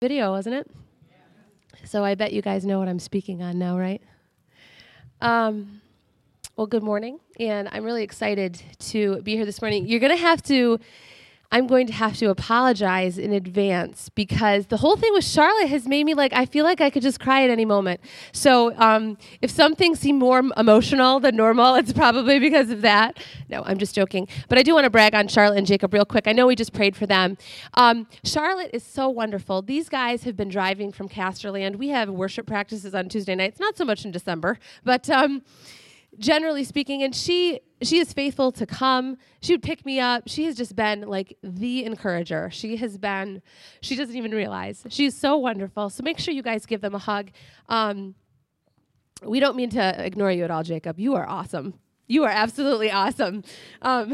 video, wasn't it? So I bet you guys know what I'm speaking on now, right? Um, well, good morning, and I'm really excited to be here this morning. You're going to have to I'm going to have to apologize in advance because the whole thing with Charlotte has made me like, I feel like I could just cry at any moment. So um, if some things seem more emotional than normal, it's probably because of that. No, I'm just joking. But I do want to brag on Charlotte and Jacob real quick. I know we just prayed for them. Um, Charlotte is so wonderful. These guys have been driving from Casterland. We have worship practices on Tuesday nights, not so much in December, but. Um, generally speaking and she she is faithful to come. She would pick me up. She has just been like the encourager. She has been she doesn't even realize. She's so wonderful. So make sure you guys give them a hug. Um, we don't mean to ignore you at all jacob. You are awesome. You are absolutely awesome. Um,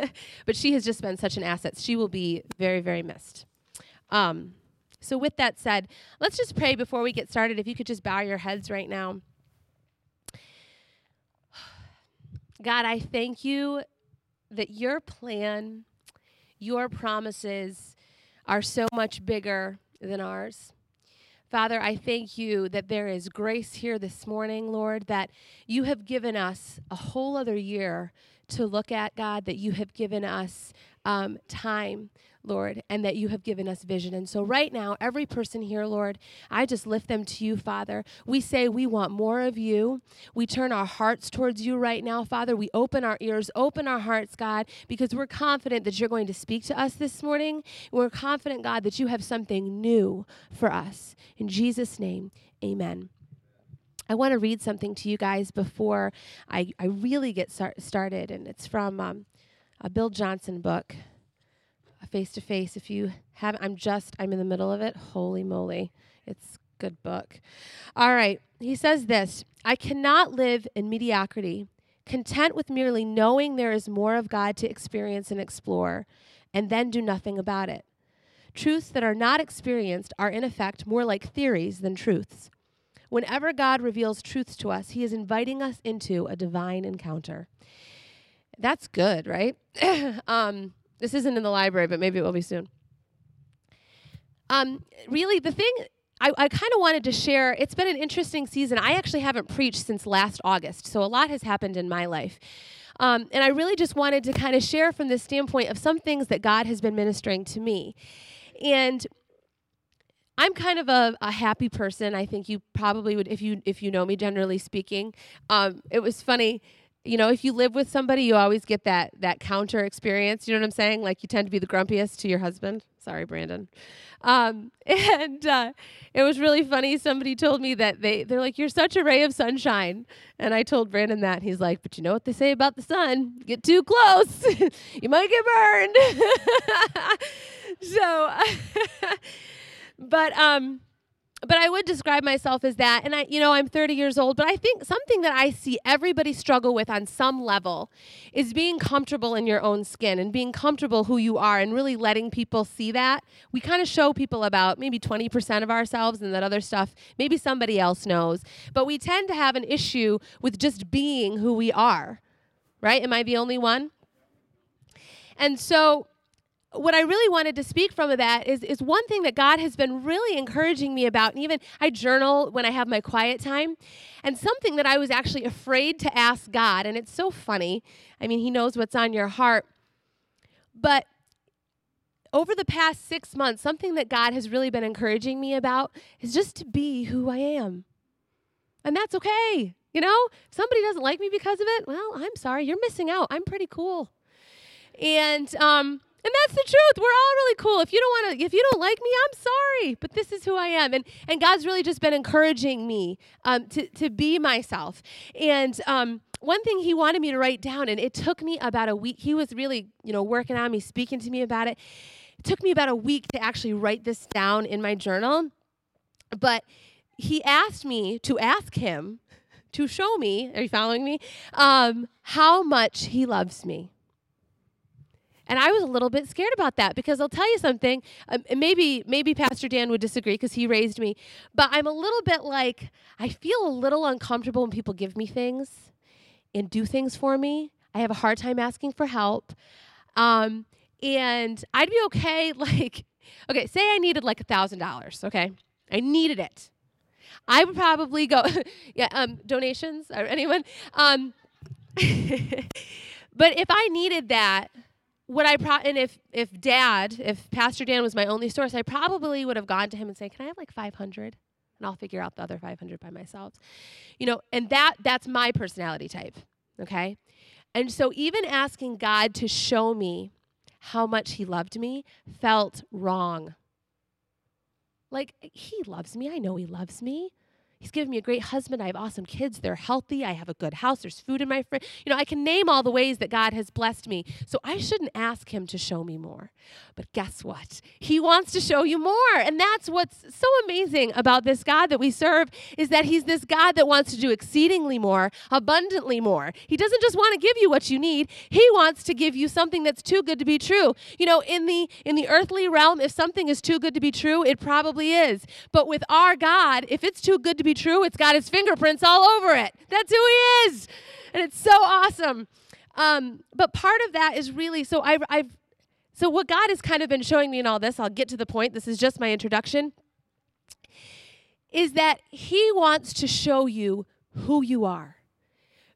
but she has just been such an asset. She will be very very missed. Um, so with that said let's just pray before we get started. If you could just bow your heads right now God, I thank you that your plan, your promises are so much bigger than ours. Father, I thank you that there is grace here this morning, Lord, that you have given us a whole other year to look at, God, that you have given us um, time, Lord, and that you have given us vision. And so, right now, every person here, Lord, I just lift them to you, Father. We say we want more of you. We turn our hearts towards you right now, Father. We open our ears, open our hearts, God, because we're confident that you're going to speak to us this morning. We're confident, God, that you have something new for us. In Jesus' name, amen. I want to read something to you guys before I, I really get start, started, and it's from um, a Bill Johnson book face to face. If you have, I'm just, I'm in the middle of it. Holy moly. It's good book. All right. He says this I cannot live in mediocrity, content with merely knowing there is more of God to experience and explore, and then do nothing about it. Truths that are not experienced are, in effect, more like theories than truths. Whenever God reveals truths to us, He is inviting us into a divine encounter. That's good, right? um, this isn't in the library, but maybe it will be soon. Um, really, the thing I, I kind of wanted to share, it's been an interesting season. I actually haven't preached since last August, so a lot has happened in my life. Um, and I really just wanted to kind of share from the standpoint of some things that God has been ministering to me. And I'm kind of a, a happy person. I think you probably would, if you if you know me, generally speaking. Um, it was funny you know, if you live with somebody, you always get that that counter experience. You know what I'm saying? Like you tend to be the grumpiest to your husband. Sorry, Brandon. Um, and uh, it was really funny. Somebody told me that they they're like, "You're such a ray of sunshine," and I told Brandon that. He's like, "But you know what they say about the sun? Get too close, you might get burned." so, but um but I would describe myself as that. And I, you know, I'm 30 years old, but I think something that I see everybody struggle with on some level is being comfortable in your own skin and being comfortable who you are and really letting people see that. We kind of show people about maybe 20% of ourselves and that other stuff maybe somebody else knows. But we tend to have an issue with just being who we are, right? Am I the only one? And so what I really wanted to speak from that is, is one thing that God has been really encouraging me about. And even I journal when I have my quiet time. And something that I was actually afraid to ask God. And it's so funny. I mean, He knows what's on your heart. But over the past six months, something that God has really been encouraging me about is just to be who I am. And that's okay. You know, if somebody doesn't like me because of it, well, I'm sorry. You're missing out. I'm pretty cool. And um, and that's the truth. We're all really cool. If you don't want to, if you don't like me, I'm sorry. But this is who I am. And and God's really just been encouraging me um, to to be myself. And um, one thing He wanted me to write down, and it took me about a week. He was really, you know, working on me, speaking to me about it. It took me about a week to actually write this down in my journal. But He asked me to ask Him to show me. Are you following me? Um, how much He loves me. And I was a little bit scared about that because I'll tell you something. Um, maybe maybe Pastor Dan would disagree because he raised me, but I'm a little bit like I feel a little uncomfortable when people give me things and do things for me. I have a hard time asking for help, um, and I'd be okay like okay, say I needed like a thousand dollars, okay? I needed it. I would probably go, yeah, um, donations or anyone. Um, but if I needed that, would I pro- and if if dad, if Pastor Dan was my only source, I probably would have gone to him and say, "Can I have like 500?" And I'll figure out the other 500 by myself. You know, and that that's my personality type, okay? And so even asking God to show me how much he loved me felt wrong. Like he loves me. I know he loves me. He's given me a great husband. I have awesome kids. They're healthy. I have a good house. There's food in my fridge. You know, I can name all the ways that God has blessed me. So I shouldn't ask him to show me more. But guess what? He wants to show you more. And that's what's so amazing about this God that we serve is that he's this God that wants to do exceedingly more, abundantly more. He doesn't just want to give you what you need. He wants to give you something that's too good to be true. You know, in the in the earthly realm, if something is too good to be true, it probably is. But with our God, if it's too good to be true. It's got his fingerprints all over it. That's who he is. And it's so awesome. Um, but part of that is really so I've, I've so what God has kind of been showing me in all this, I'll get to the point. This is just my introduction. Is that he wants to show you who you are.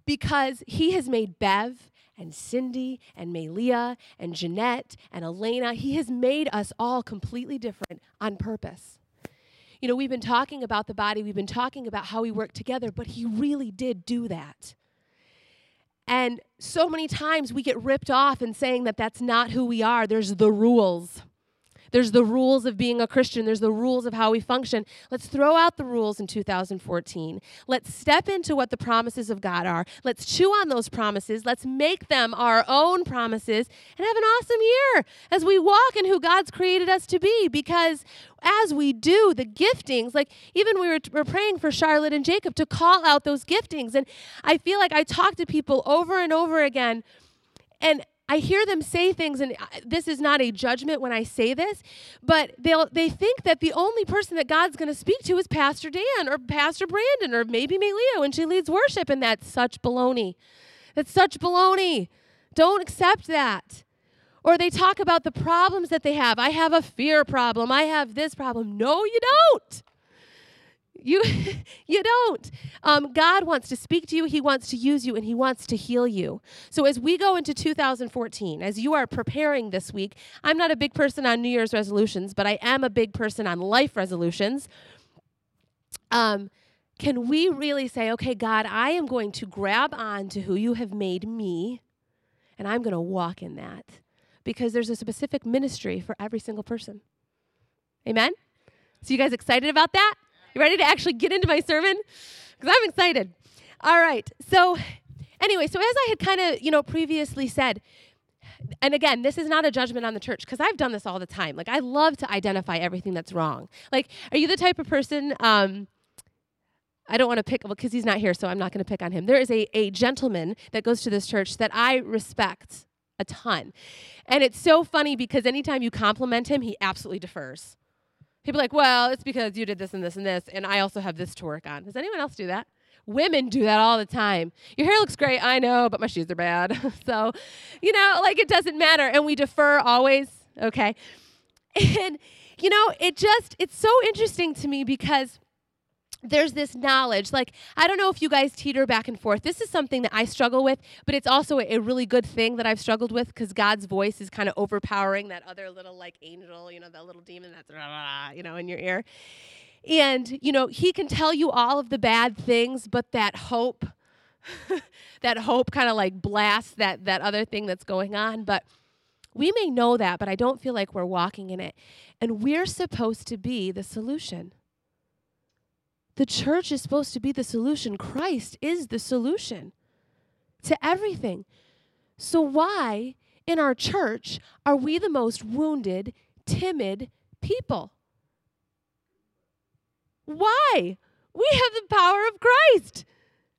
Because he has made Bev and Cindy and Maleah and Jeanette and Elena, he has made us all completely different on purpose. You know, we've been talking about the body, we've been talking about how we work together, but he really did do that. And so many times we get ripped off and saying that that's not who we are. There's the rules. There's the rules of being a Christian. There's the rules of how we function. Let's throw out the rules in 2014. Let's step into what the promises of God are. Let's chew on those promises. Let's make them our own promises and have an awesome year as we walk in who God's created us to be. Because as we do, the giftings, like even we were, were praying for Charlotte and Jacob to call out those giftings. And I feel like I talk to people over and over again. And I hear them say things, and uh, this is not a judgment when I say this, but they'll they think that the only person that God's going to speak to is Pastor Dan or Pastor Brandon or maybe Maleah when she leads worship, and that's such baloney. That's such baloney. Don't accept that. Or they talk about the problems that they have. I have a fear problem. I have this problem. No, you don't. You, you don't. Um, God wants to speak to you, He wants to use you, and He wants to heal you. So, as we go into 2014, as you are preparing this week, I'm not a big person on New Year's resolutions, but I am a big person on life resolutions. Um, can we really say, okay, God, I am going to grab on to who you have made me, and I'm going to walk in that? Because there's a specific ministry for every single person. Amen? So, you guys excited about that? You ready to actually get into my sermon? Because I'm excited. All right. So, anyway, so as I had kind of, you know, previously said, and again, this is not a judgment on the church because I've done this all the time. Like, I love to identify everything that's wrong. Like, are you the type of person? Um, I don't want to pick well, because he's not here, so I'm not going to pick on him. There is a, a gentleman that goes to this church that I respect a ton. And it's so funny because anytime you compliment him, he absolutely defers. He'd be like, well, it's because you did this and this and this, and I also have this to work on. Does anyone else do that? Women do that all the time. Your hair looks great, I know, but my shoes are bad. so, you know, like it doesn't matter. And we defer always, okay? And, you know, it just, it's so interesting to me because there's this knowledge. Like, I don't know if you guys teeter back and forth. This is something that I struggle with, but it's also a, really good thing that I've struggled with because God's voice is kind of overpowering that other little, like, angel, you know, that little demon that's, rah, rah, you know, in your ear. And, you know, he can tell you all of the bad things, but that hope, that hope kind of like blasts that, that other thing that's going on. But we may know that, but I don't feel like we're walking in it. And we're supposed to be the solution. The church is supposed to be the solution. Christ is the solution to everything. So, why in our church are we the most wounded, timid people? Why? We have the power of Christ.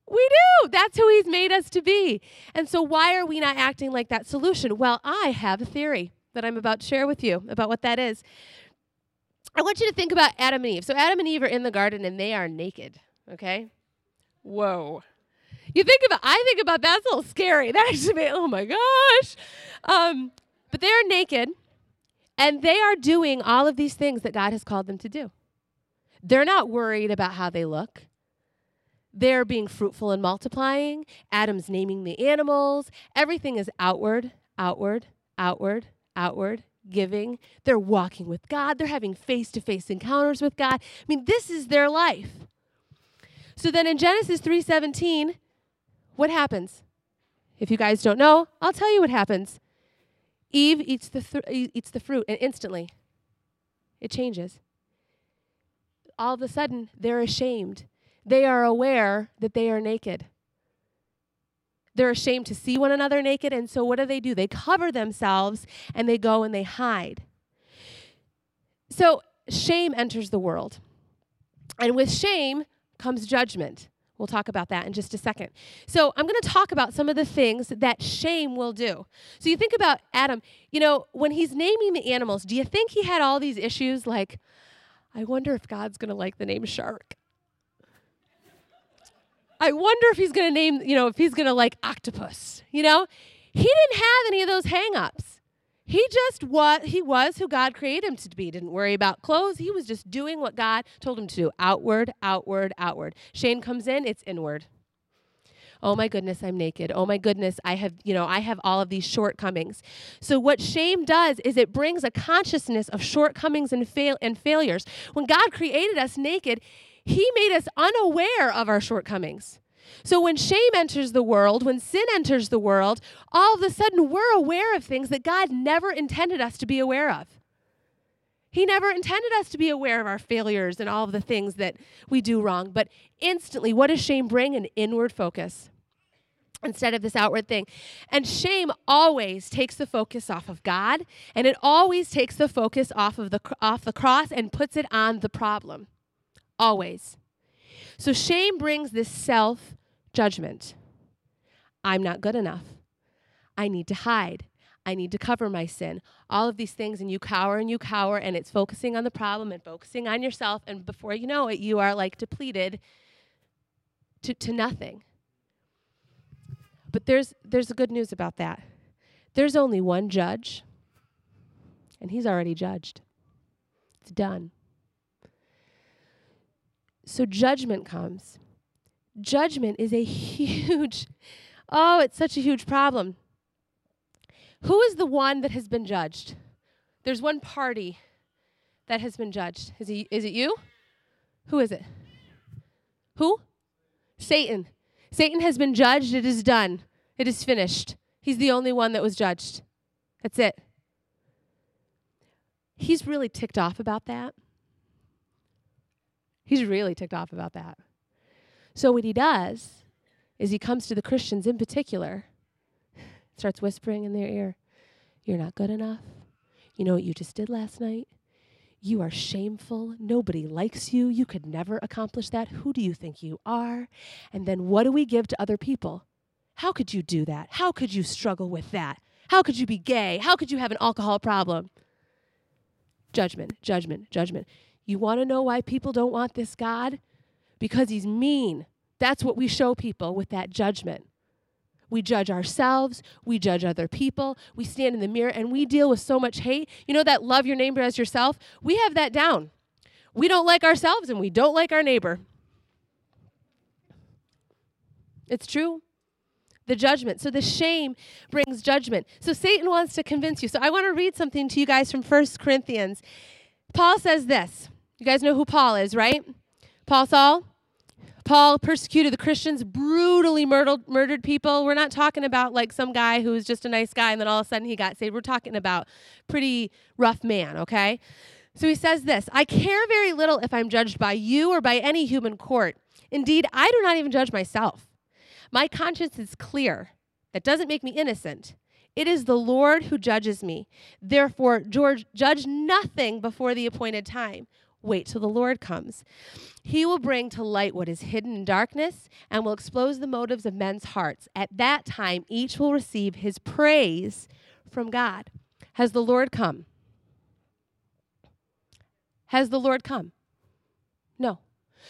We do. That's who He's made us to be. And so, why are we not acting like that solution? Well, I have a theory that I'm about to share with you about what that is. I want you to think about Adam and Eve. So Adam and Eve are in the garden and they are naked. Okay? Whoa. You think about I think about that's a little scary. That actually made, oh my gosh. Um, but they're naked. And they are doing all of these things that God has called them to do. They're not worried about how they look. They're being fruitful and multiplying. Adam's naming the animals. Everything is outward, outward, outward, outward, giving. They're walking with God. They're having face to face encounters with God. I mean, this is their life. So then in Genesis 3:17, what happens? If you guys don't know, I'll tell you what happens. Eve eats the th- eats the fruit and instantly it changes. All of a sudden, they're ashamed they are aware that they are naked. They're ashamed to see one another naked, and so what do they do? They cover themselves and they go and they hide. So shame enters the world. And with shame comes judgment. We'll talk about that in just a second. So, I'm going to talk about some of the things that shame will do. So, you think about Adam, you know, when he's naming the animals, do you think he had all these issues like, I wonder if God's going to like the name shark? I wonder if he's going to name, you know, if he's going to like octopus, you know? He didn't have any of those hangups. He just was he was who God created him to be. Didn't worry about clothes. He was just doing what God told him to do. Outward, outward, outward. Shame comes in, it's inward. Oh my goodness, I'm naked. Oh my goodness, I have, you know, I have all of these shortcomings. So what shame does is it brings a consciousness of shortcomings and fail and failures. When God created us naked, he made us unaware of our shortcomings. So when shame enters the world, when sin enters the world, all of a sudden we're aware of things that God never intended us to be aware of. He never intended us to be aware of our failures and all of the things that we do wrong. But instantly, what does shame bring? An inward focus instead of this outward thing. And shame always takes the focus off of God, and it always takes the focus off of the off the cross and puts it on the problem always. So shame brings this self judgment. I'm not good enough. I need to hide. I need to cover my sin. All of these things, and you cower and you cower, and it's focusing on the problem and focusing on yourself. And before you know it, you are like depleted to, to nothing. But there's, there's a good news about that. There's only one judge, and he's already judged. It's done. So judgment comes. Judgment is a huge, oh, it's such a huge problem. Who is the one that has been judged? There's one party that has been judged. Is, he, is it you? Who is it? Who? Satan. Satan has been judged. It is done. It is finished. He's the only one that was judged. That's it. He's really ticked off about that. He's really ticked off about that. So what he does is he comes to the Christians in particular, starts whispering in their ear, You're not good enough. You know what you just did last night? You are shameful. Nobody likes you. You could never accomplish that. Who do you think you are? And then what do we give to other people? How could you do that? How could you struggle with that? How could you be gay? How could you have an alcohol problem? Judgment, judgment, judgment. You want to know why people don't want this God? Because he's mean. That's what we show people with that judgment. We judge ourselves, we judge other people, we stand in the mirror and we deal with so much hate. You know that love your neighbor as yourself? We have that down. We don't like ourselves and we don't like our neighbor. It's true. The judgment. So the shame brings judgment. So Satan wants to convince you. So I want to read something to you guys from First Corinthians. Paul says this. You guys know who Paul is, right? Paul Saul? Paul persecuted the Christians, brutally murdered, murdered people. We're not talking about like some guy who was just a nice guy and then all of a sudden he got saved. We're talking about pretty rough man, okay? So he says this I care very little if I'm judged by you or by any human court. Indeed, I do not even judge myself. My conscience is clear. That doesn't make me innocent. It is the Lord who judges me. Therefore, George, judge nothing before the appointed time. Wait till the Lord comes. He will bring to light what is hidden in darkness and will expose the motives of men's hearts. At that time, each will receive his praise from God. Has the Lord come? Has the Lord come? No.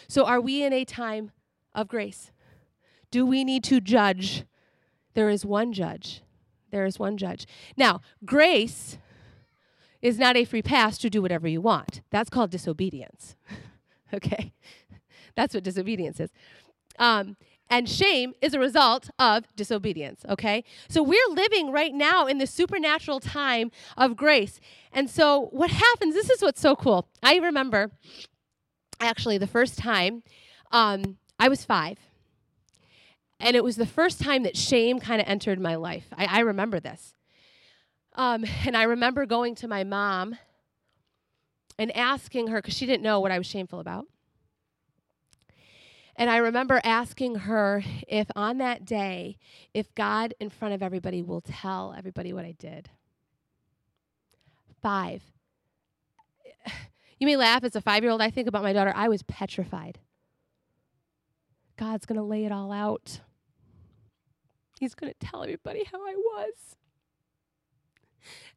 So, are we in a time of grace? Do we need to judge? There is one judge. There is one judge. Now, grace is not a free pass to do whatever you want. That's called disobedience. okay? That's what disobedience is. Um, and shame is a result of disobedience, okay? So we're living right now in the supernatural time of grace. And so what happens, this is what's so cool. I remember actually the first time um, I was five. And it was the first time that shame kind of entered my life. I, I remember this. Um, and I remember going to my mom and asking her, because she didn't know what I was shameful about. And I remember asking her if on that day, if God in front of everybody will tell everybody what I did. Five. You may laugh as a five year old. I think about my daughter. I was petrified. God's going to lay it all out. He's going to tell everybody how I was.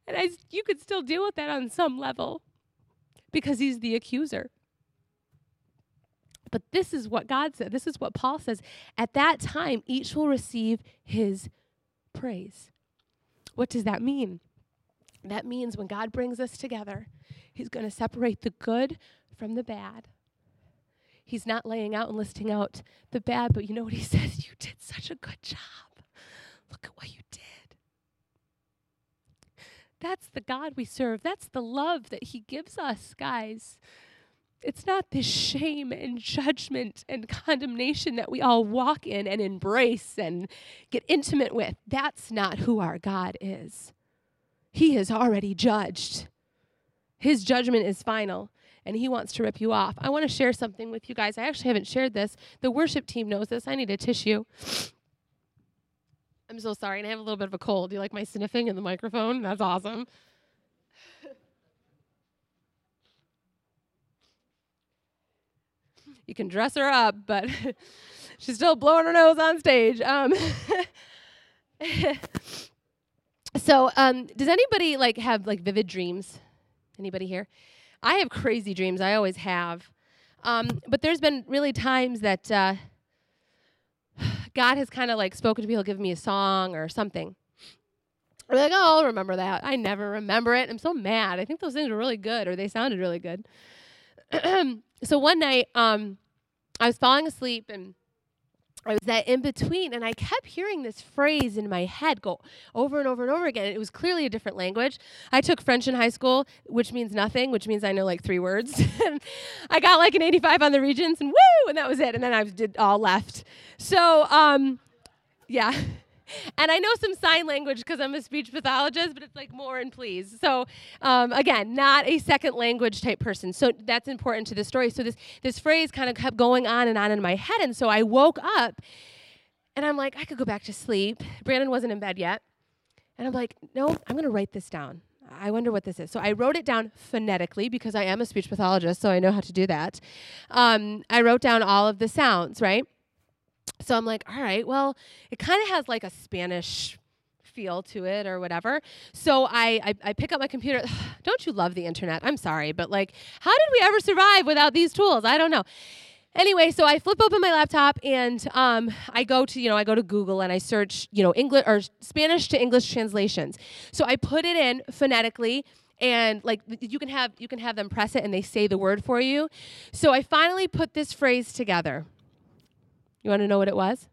And I, you could still deal with that on some level because he's the accuser. But this is what God said. This is what Paul says. At that time, each will receive his praise. What does that mean? That means when God brings us together, he's going to separate the good from the bad. He's not laying out and listing out the bad, but you know what he says? You did such a good job. Look at what you did. That's the God we serve. That's the love that he gives us, guys. It's not this shame and judgment and condemnation that we all walk in and embrace and get intimate with. That's not who our God is. He is already judged. His judgment is final and he wants to rip you off. I want to share something with you guys. I actually haven't shared this. The worship team knows this. I need a tissue. I'm so sorry, and I have a little bit of a cold. Do you like my sniffing in the microphone? That's awesome. you can dress her up, but she's still blowing her nose on stage. Um, so, um, does anybody like have like vivid dreams? Anybody here? I have crazy dreams. I always have. Um, but there's been really times that uh, God has kind of like spoken to me. He'll give me a song or something. I'm like, oh, I'll remember that. I never remember it. I'm so mad. I think those things were really good, or they sounded really good. so one night, um, I was falling asleep and I was that in between, and I kept hearing this phrase in my head go over and over and over again. It was clearly a different language. I took French in high school, which means nothing, which means I know like three words. I got like an 85 on the Regents, and woo, and that was it. And then I did all left. So, um, yeah. And I know some sign language because I'm a speech pathologist, but it's like more and please. So um, again, not a second language type person. So that's important to the story. So this this phrase kind of kept going on and on in my head, and so I woke up, and I'm like, I could go back to sleep. Brandon wasn't in bed yet, and I'm like, no, I'm gonna write this down. I wonder what this is. So I wrote it down phonetically because I am a speech pathologist, so I know how to do that. Um, I wrote down all of the sounds, right? So I'm like, all right, well, it kind of has like a Spanish feel to it or whatever. So I, I, I pick up my computer. don't you love the internet? I'm sorry, but like, how did we ever survive without these tools? I don't know. Anyway, so I flip open my laptop and um, I go to you know I go to Google and I search you know English or Spanish to English translations. So I put it in phonetically and like you can have you can have them press it and they say the word for you. So I finally put this phrase together. You want to know what it was?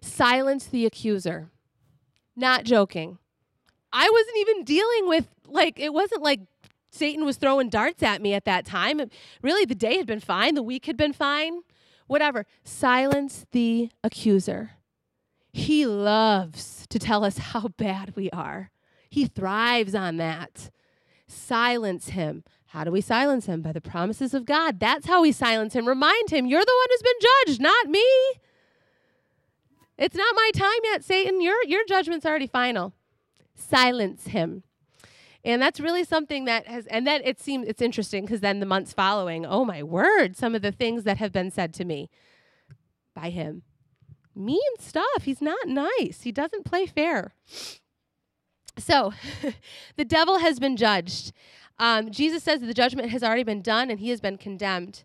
Silence the accuser. Not joking. I wasn't even dealing with, like, it wasn't like Satan was throwing darts at me at that time. Really, the day had been fine, the week had been fine, whatever. Silence the accuser. He loves to tell us how bad we are, he thrives on that. Silence him. How do we silence him? By the promises of God. That's how we silence him. Remind him, you're the one who's been judged, not me. It's not my time yet, Satan. Your, your judgment's already final. Silence him. And that's really something that has, and then it seems it's interesting because then the months following, oh my word, some of the things that have been said to me by him. Mean stuff. He's not nice. He doesn't play fair. So, the devil has been judged. Um, Jesus says that the judgment has already been done and he has been condemned.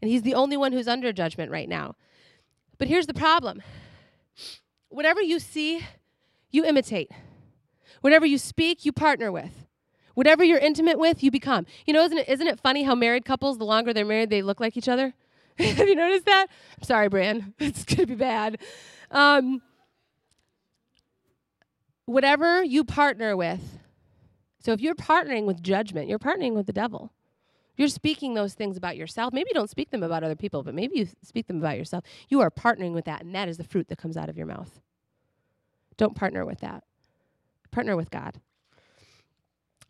And he's the only one who's under judgment right now. But here's the problem whatever you see, you imitate. Whatever you speak, you partner with. Whatever you're intimate with, you become. You know, isn't it, isn't it funny how married couples, the longer they're married, they look like each other? Have you noticed that? I'm sorry, Bran. It's going to be bad. Um, whatever you partner with, so if you're partnering with judgment, you're partnering with the devil. You're speaking those things about yourself. Maybe you don't speak them about other people, but maybe you speak them about yourself. You are partnering with that, and that is the fruit that comes out of your mouth. Don't partner with that. Partner with God.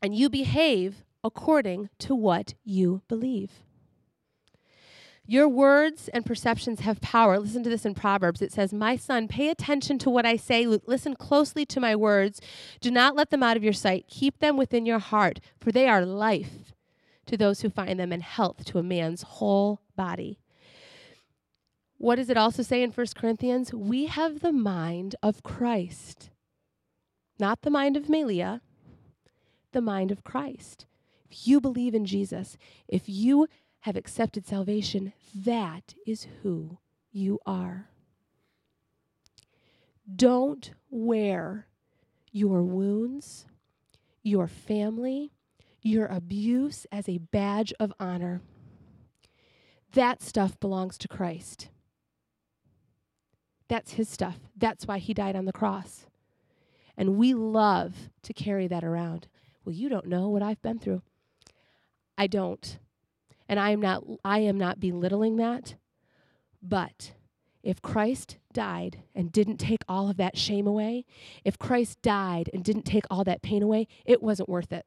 And you behave according to what you believe. Your words and perceptions have power. Listen to this in Proverbs. It says, My son, pay attention to what I say. Listen closely to my words. Do not let them out of your sight. Keep them within your heart, for they are life to those who find them and health to a man's whole body. What does it also say in 1 Corinthians? We have the mind of Christ, not the mind of Maleah, the mind of Christ. If you believe in Jesus, if you have accepted salvation, that is who you are. Don't wear your wounds, your family, your abuse as a badge of honor. That stuff belongs to Christ. That's his stuff. That's why he died on the cross. And we love to carry that around. Well, you don't know what I've been through. I don't. And I am not I am not belittling that. But if Christ died and didn't take all of that shame away, if Christ died and didn't take all that pain away, it wasn't worth it.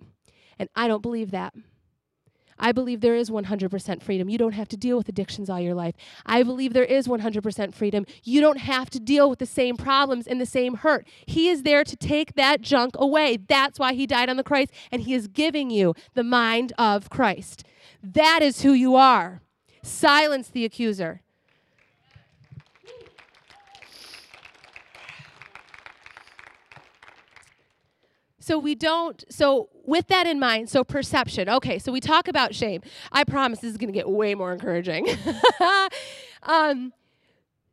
And I don't believe that. I believe there is 100% freedom. You don't have to deal with addictions all your life. I believe there is 100% freedom. You don't have to deal with the same problems and the same hurt. He is there to take that junk away. That's why he died on the cross, and he is giving you the mind of Christ. That is who you are. Silence the accuser. So we don't, so with that in mind, so perception. Okay, so we talk about shame. I promise this is going to get way more encouraging. um,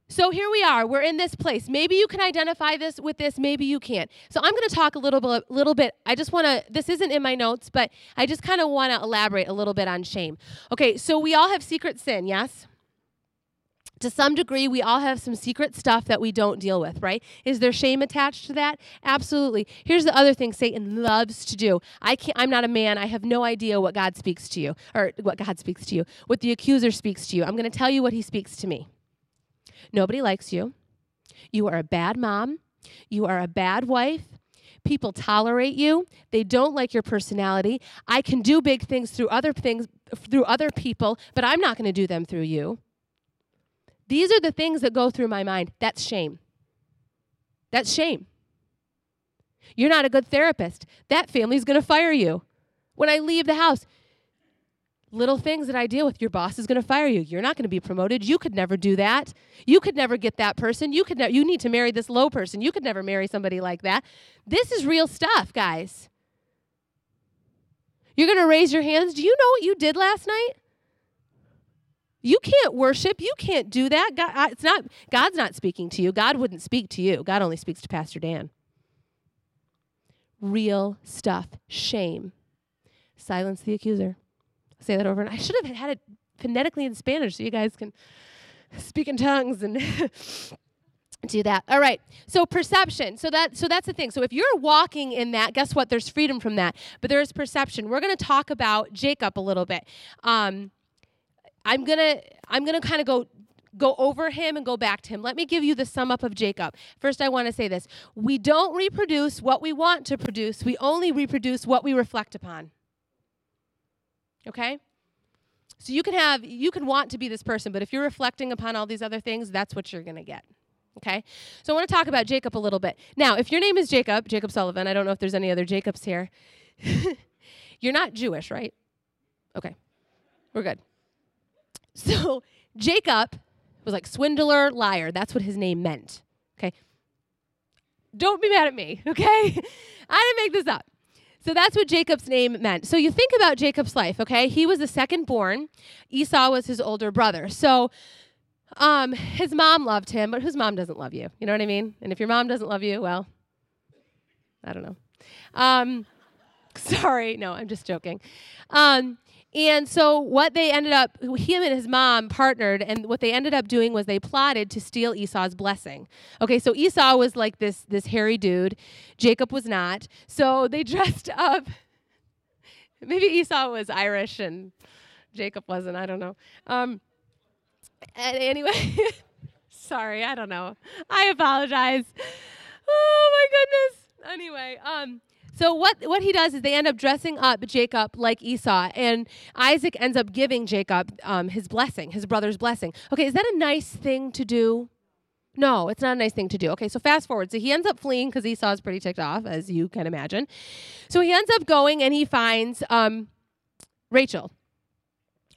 so here we are. We're in this place. Maybe you can identify this with this. Maybe you can't. So I'm going to talk a little bit. Little bit. I just want to. This isn't in my notes, but I just kind of want to elaborate a little bit on shame. Okay. So we all have secret sin. Yes to some degree, we all have some secret stuff that we don't deal with, right? Is there shame attached to that? Absolutely. Here's the other thing Satan loves to do. I can't, I'm not a man. I have no idea what God speaks to you, or what God speaks to you, what the accuser speaks to you. I'm going to tell you what he speaks to me. Nobody likes you. You are a bad mom. You are a bad wife. People tolerate you. They don't like your personality. I can do big things through other things through other people, but I'm not going to do them through you. These are the things that go through my mind. That's shame. That's shame. You're not a good therapist. That family's going to fire you. When I leave the house, little things that I deal with, your boss is going to fire you. You're not going to be promoted. You could never do that. You could never get that person. You could ne- you need to marry this low person. You could never marry somebody like that. This is real stuff, guys. You're going to raise your hands. Do you know what you did last night? You can't worship. You can't do that. God, it's not God's not speaking to you. God wouldn't speak to you. God only speaks to Pastor Dan. Real stuff. Shame. Silence the accuser. Say that over and I should have had it phonetically in Spanish so you guys can speak in tongues and do that. All right. So perception. So that so that's the thing. So if you're walking in that, guess what? There's freedom from that. But there is perception. We're going to talk about Jacob a little bit. Um, I'm gonna I'm gonna kind of go go over him and go back to him. Let me give you the sum up of Jacob. First, I want to say this. We don't reproduce what we want to produce, we only reproduce what we reflect upon. Okay? So you can have, you can want to be this person, but if you're reflecting upon all these other things, that's what you're going to get. Okay? So I want to talk about Jacob a little bit. Now, if your name is Jacob, Jacob Sullivan, I don't know if there's any other Jacobs here. you're not Jewish, right? Okay. We're good. So Jacob was like swindler, liar. That's what his name meant. Okay. Don't be mad at me, okay? I didn't make this up. So that's what Jacob's name meant. So you think about Jacob's life, okay? He was the second born. Esau was his older brother. So um, his mom loved him, but whose mom doesn't love you? You know what I mean? And if your mom doesn't love you, well, I don't know. Um, Sorry, no, I'm just joking. Um, and so what they ended up, him and his mom partnered, and what they ended up doing was they plotted to steal Esau's blessing. Okay, so Esau was like this this hairy dude, Jacob was not. So they dressed up. Maybe Esau was Irish and Jacob wasn't. I don't know. Um, anyway, sorry, I don't know. I apologize. Oh my goodness. Anyway, um, so what what he does is they end up dressing up Jacob like Esau, and Isaac ends up giving Jacob um, his blessing, his brother's blessing. Okay, is that a nice thing to do? No, it's not a nice thing to do. Okay, so fast forward. So he ends up fleeing because Esau is pretty ticked off, as you can imagine. So he ends up going and he finds um, Rachel.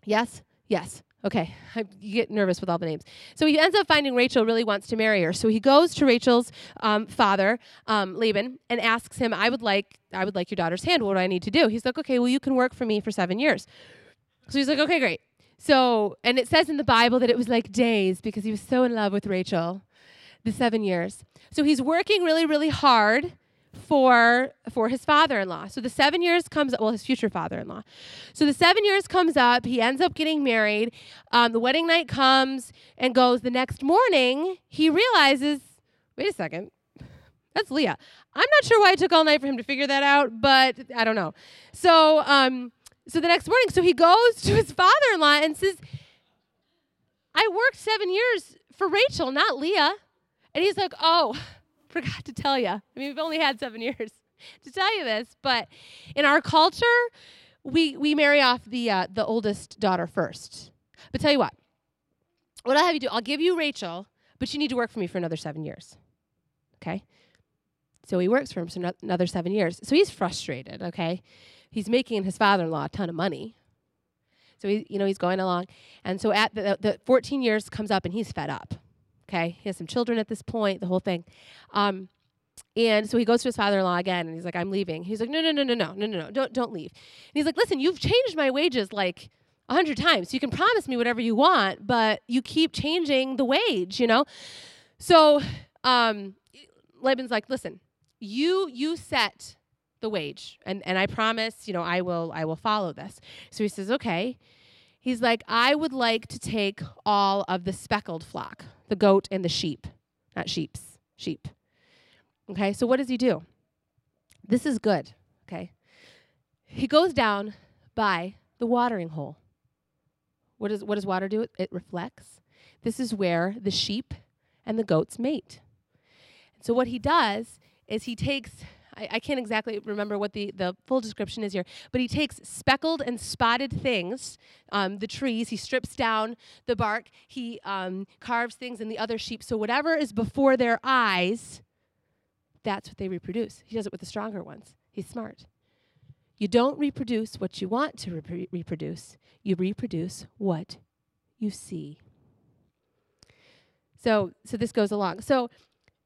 Yes, yes. Okay, I, you get nervous with all the names. So he ends up finding Rachel really wants to marry her. So he goes to Rachel's um, father, um, Laban, and asks him, "I would like, I would like your daughter's hand. What do I need to do?" He's like, "Okay, well you can work for me for seven years." So he's like, "Okay, great." So, and it says in the Bible that it was like days because he was so in love with Rachel, the seven years. So he's working really, really hard for for his father-in-law. So the 7 years comes up. well his future father-in-law. So the 7 years comes up, he ends up getting married. Um, the wedding night comes and goes the next morning, he realizes, wait a second. That's Leah. I'm not sure why it took all night for him to figure that out, but I don't know. So um so the next morning, so he goes to his father-in-law and says, "I worked 7 years for Rachel, not Leah." And he's like, "Oh, forgot to tell you. I mean, we've only had seven years to tell you this, but in our culture, we we marry off the uh, the oldest daughter first. But tell you what, what I'll have you do, I'll give you Rachel, but you need to work for me for another seven years. Okay. So he works for him for another seven years. So he's frustrated. Okay, he's making his father-in-law a ton of money. So he, you know, he's going along, and so at the, the 14 years comes up, and he's fed up. Okay, he has some children at this point, the whole thing. Um, and so he goes to his father-in-law again, and he's like, "I'm leaving." He's like, "No, no, no, no, no, no, no, no, don't, don't leave." And he's like, "Listen, you've changed my wages like a hundred times. You can promise me whatever you want, but you keep changing the wage, you know." So um, Laban's like, "Listen, you you set the wage, and and I promise, you know, I will I will follow this." So he says, "Okay." He's like, I would like to take all of the speckled flock, the goat and the sheep, not sheeps, sheep. Okay, so what does he do? This is good, okay? He goes down by the watering hole. What, is, what does water do? It reflects. This is where the sheep and the goats mate. So what he does is he takes I, I can't exactly remember what the, the full description is here, but he takes speckled and spotted things, um, the trees, he strips down the bark, he um, carves things in the other sheep. So whatever is before their eyes, that's what they reproduce. He does it with the stronger ones. He's smart. You don't reproduce what you want to re- reproduce, you reproduce what you see. So, so this goes along. So,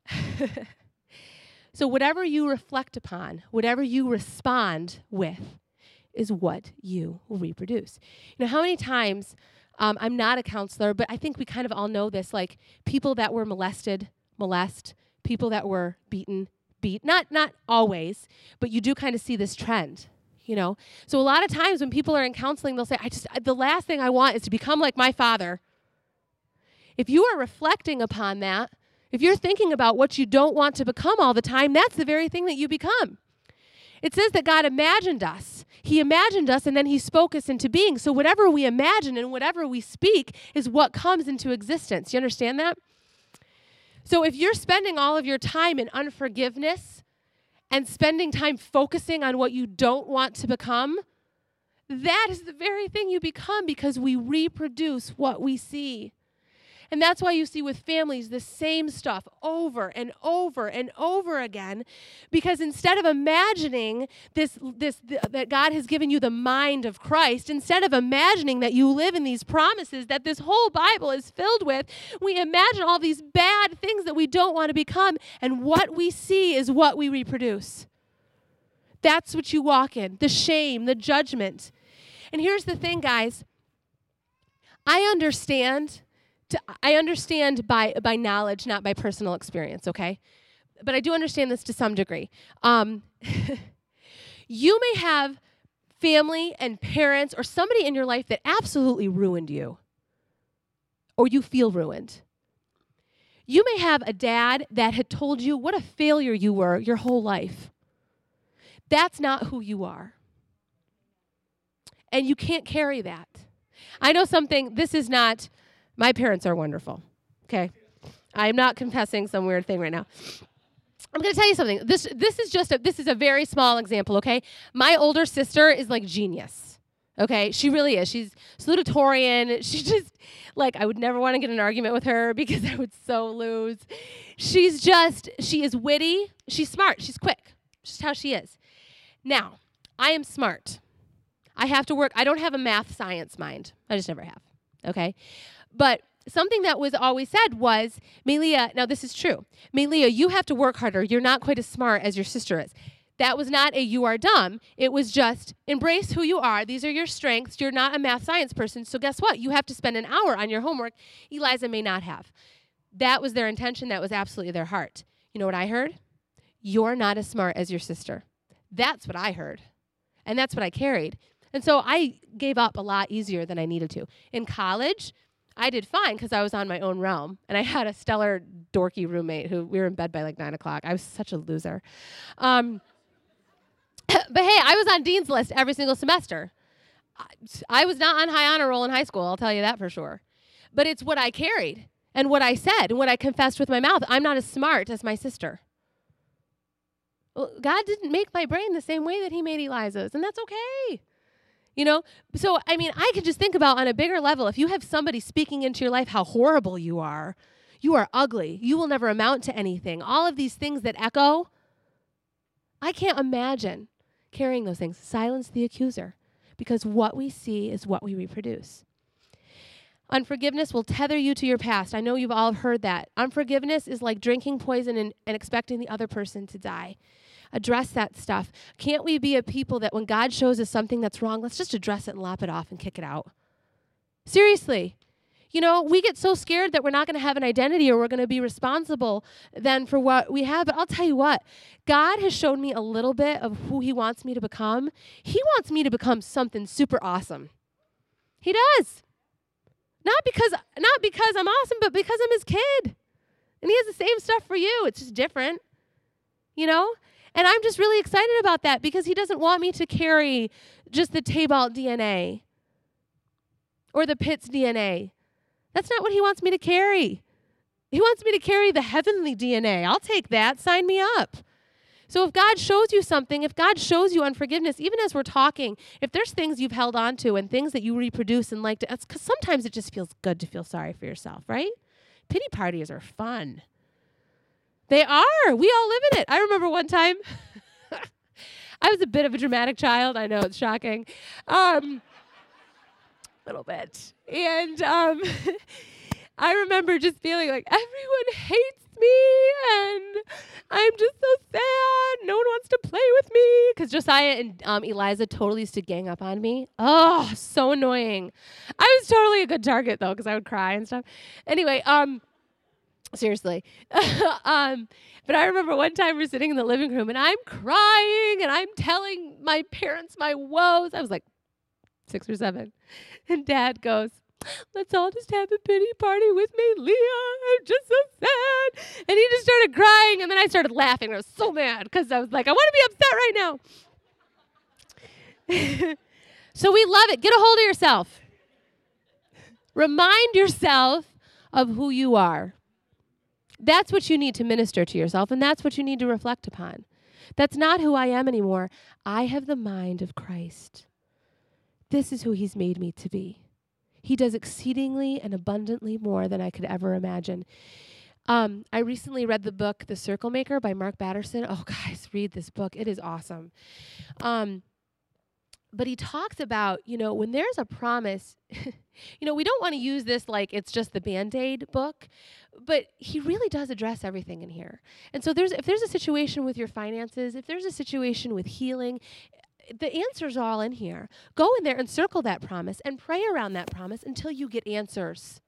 So, whatever you reflect upon, whatever you respond with, is what you reproduce. You know, how many times, um, I'm not a counselor, but I think we kind of all know this like people that were molested, molest, people that were beaten, beat. Not, not always, but you do kind of see this trend. You know, so a lot of times when people are in counseling, they'll say, "I just the last thing I want is to become like my father." If you are reflecting upon that, if you're thinking about what you don't want to become all the time, that's the very thing that you become. It says that God imagined us. He imagined us and then He spoke us into being. So, whatever we imagine and whatever we speak is what comes into existence. You understand that? So, if you're spending all of your time in unforgiveness and spending time focusing on what you don't want to become, that is the very thing you become because we reproduce what we see. And that's why you see with families the same stuff over and over and over again because instead of imagining this this th- that God has given you the mind of Christ, instead of imagining that you live in these promises that this whole Bible is filled with, we imagine all these bad things that we don't want to become and what we see is what we reproduce. That's what you walk in, the shame, the judgment. And here's the thing, guys. I understand to, I understand by by knowledge, not by personal experience. Okay, but I do understand this to some degree. Um, You may have family and parents or somebody in your life that absolutely ruined you, or you feel ruined. You may have a dad that had told you what a failure you were your whole life. That's not who you are. And you can't carry that. I know something, this is not, my parents are wonderful, okay? I'm not confessing some weird thing right now. I'm going to tell you something. This this is just a this is a very small example, okay? My older sister is like genius. Okay? She really is. She's salutatorian. She just like I would never want to get an argument with her because I would so lose. She's just she is witty, she's smart, she's quick. Just how she is. Now, I am smart. I have to work. I don't have a math science mind. I just never have. Okay? But something that was always said was, Maleah, now this is true. Maleah, you have to work harder. You're not quite as smart as your sister is. That was not a you are dumb. It was just embrace who you are. These are your strengths. You're not a math science person. So guess what? You have to spend an hour on your homework. Eliza may not have. That was their intention. That was absolutely their heart. You know what I heard? You're not as smart as your sister. That's what I heard. And that's what I carried. And so I gave up a lot easier than I needed to. In college, I did fine because I was on my own realm. And I had a stellar, dorky roommate who we were in bed by like nine o'clock. I was such a loser. Um, but hey, I was on Dean's list every single semester. I, I was not on high honor roll in high school, I'll tell you that for sure. But it's what I carried and what I said and what I confessed with my mouth. I'm not as smart as my sister. Well, God didn't make my brain the same way that He made Eliza's, and that's okay. You know? So, I mean, I can just think about on a bigger level if you have somebody speaking into your life how horrible you are, you are ugly, you will never amount to anything, all of these things that echo, I can't imagine carrying those things. Silence the accuser because what we see is what we reproduce. Unforgiveness will tether you to your past. I know you've all heard that. Unforgiveness is like drinking poison and, and expecting the other person to die address that stuff. Can't we be a people that when God shows us something that's wrong, let's just address it and lop it off and kick it out? Seriously. You know, we get so scared that we're not going to have an identity or we're going to be responsible then for what we have. But I'll tell you what, God has shown me a little bit of who He wants me to become. He wants me to become something super awesome. He does. Not because not because I'm awesome, but because I'm his kid. And he has the same stuff for you. It's just different. You know? And I'm just really excited about that because he doesn't want me to carry just the Tabalt DNA or the Pitts DNA. That's not what he wants me to carry. He wants me to carry the heavenly DNA. I'll take that. Sign me up. So if God shows you something, if God shows you unforgiveness, even as we're talking, if there's things you've held on to and things that you reproduce and like to, because sometimes it just feels good to feel sorry for yourself, right? Pity parties are fun. They are. We all live in it. I remember one time. I was a bit of a dramatic child. I know it's shocking. Um, little bit. And um, I remember just feeling like everyone hates me and I'm just so sad. No one wants to play with me. Because Josiah and um, Eliza totally used to gang up on me. Oh, so annoying. I was totally a good target though because I would cry and stuff. Anyway, um, seriously. Um, but i remember one time we're sitting in the living room and i'm crying and i'm telling my parents my woes. I was like six or seven. And dad goes let's all just have a pity party with me leah. I'm just so sad. And he just started crying and then i started laughing. I was so mad because i was like i want to be upset right now. So we love it. Get a hold of yourself. Remind yourself of who you are that's what you need to minister to yourself, and that's what you need to reflect upon. That's not who I am anymore. I have the mind of Christ. This is who He's made me to be. He does exceedingly and abundantly more than I could ever imagine. Um, I recently read the book The Circle Maker by Mark Batterson. Oh, guys, read this book. It is awesome. Um, but he talks about, you know, when there's a promise, you know, we don't want to use this like it's just the band aid book, but he really does address everything in here. And so there's if there's a situation with your finances, if there's a situation with healing, eh, the answers are all in here. Go in there and circle that promise and pray around that promise until you get answers.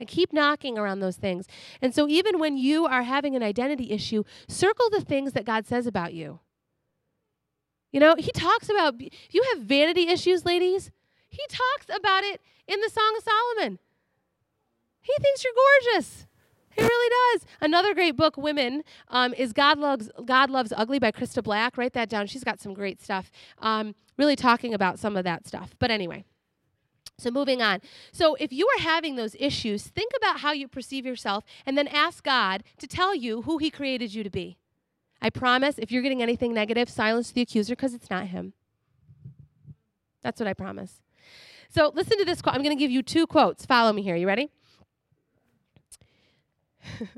And keep knocking around those things. And so even when you are having an identity issue, circle the things that God says about you. You know, he talks about if you have vanity issues, ladies, he talks about it in the Song of Solomon. He thinks you're gorgeous. He really does. Another great book, Women, um, is God Loves God Loves Ugly by Christa Black. Write that down. She's got some great stuff. Um, really talking about some of that stuff. But anyway. So, moving on. So, if you are having those issues, think about how you perceive yourself and then ask God to tell you who He created you to be. I promise, if you're getting anything negative, silence the accuser because it's not Him. That's what I promise. So, listen to this quote. I'm going to give you two quotes. Follow me here. You ready?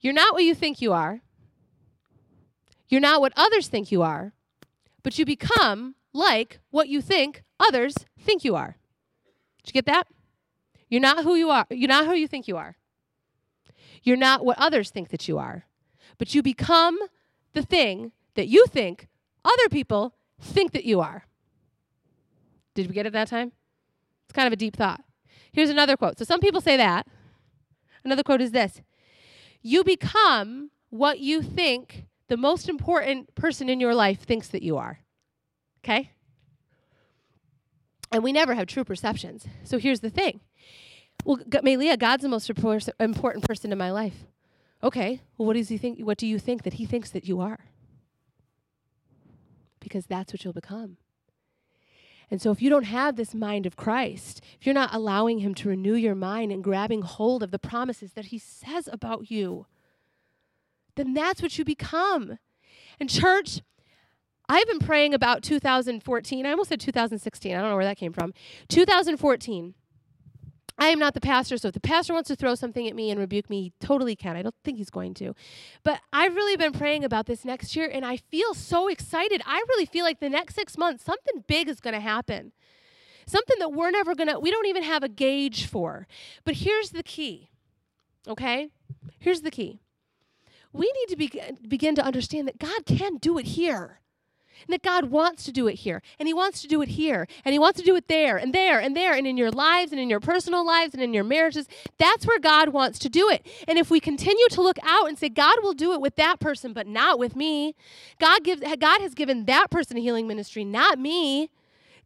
You're not what you think you are. You're not what others think you are, but you become like what you think others think you are. Did you get that? You're not who you are. You're not who you think you are. You're not what others think that you are, but you become the thing that you think other people think that you are. Did we get it that time? It's kind of a deep thought. Here's another quote. So some people say that. Another quote is this You become what you think the most important person in your life thinks that you are. Okay? And we never have true perceptions. So here's the thing. Well, Maleah, God's the most important person in my life. Okay, well, what does he think? What do you think that he thinks that you are? Because that's what you'll become. And so, if you don't have this mind of Christ, if you're not allowing Him to renew your mind and grabbing hold of the promises that He says about you, then that's what you become. And, church, I've been praying about 2014. I almost said 2016. I don't know where that came from. 2014. I am not the pastor, so if the pastor wants to throw something at me and rebuke me, he totally can. I don't think he's going to. But I've really been praying about this next year, and I feel so excited. I really feel like the next six months, something big is going to happen. Something that we're never going to, we don't even have a gauge for. But here's the key, okay? Here's the key. We need to be, begin to understand that God can do it here. And that God wants to do it here, and He wants to do it here, and He wants to do it there, and there, and there, and in your lives, and in your personal lives, and in your marriages. That's where God wants to do it. And if we continue to look out and say, God will do it with that person, but not with me, God, gives, God has given that person a healing ministry, not me.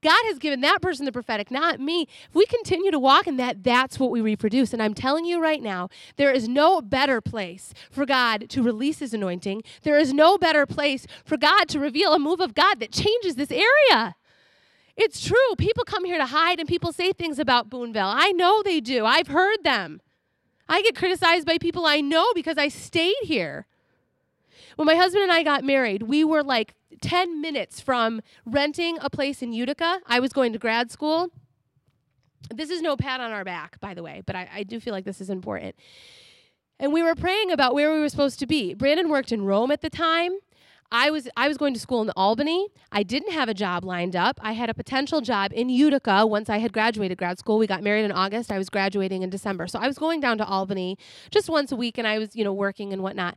God has given that person the prophetic, not me. If we continue to walk in that, that's what we reproduce. And I'm telling you right now, there is no better place for God to release his anointing. There is no better place for God to reveal a move of God that changes this area. It's true. People come here to hide and people say things about Boonville. I know they do. I've heard them. I get criticized by people I know because I stayed here. When my husband and I got married, we were like 10 minutes from renting a place in Utica. I was going to grad school. This is no pat on our back, by the way, but I, I do feel like this is important. And we were praying about where we were supposed to be. Brandon worked in Rome at the time. I was I was going to school in Albany. I didn't have a job lined up. I had a potential job in Utica once I had graduated grad school. We got married in August. I was graduating in December. So I was going down to Albany just once a week and I was, you know, working and whatnot.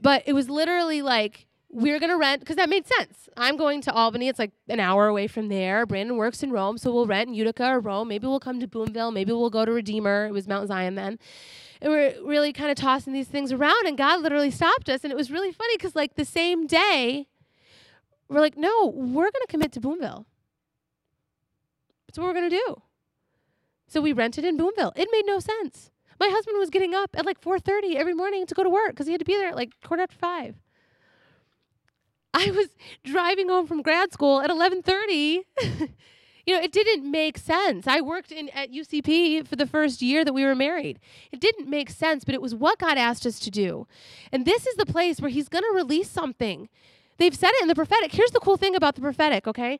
But it was literally like we're going to rent because that made sense. I'm going to Albany. It's like an hour away from there. Brandon works in Rome, so we'll rent in Utica or Rome. Maybe we'll come to Boonville. Maybe we'll go to Redeemer. It was Mount Zion then. And we're really kind of tossing these things around, and God literally stopped us. And it was really funny because, like, the same day, we're like, no, we're going to commit to Boonville. That's what we're going to do. So we rented in Boonville. It made no sense. My husband was getting up at like 4:30 every morning to go to work because he had to be there at like quarter after five. I was driving home from grad school at 11:30. you know, it didn't make sense. I worked in at UCP for the first year that we were married. It didn't make sense, but it was what God asked us to do. And this is the place where he's going to release something. They've said it in the prophetic. Here's the cool thing about the prophetic, okay?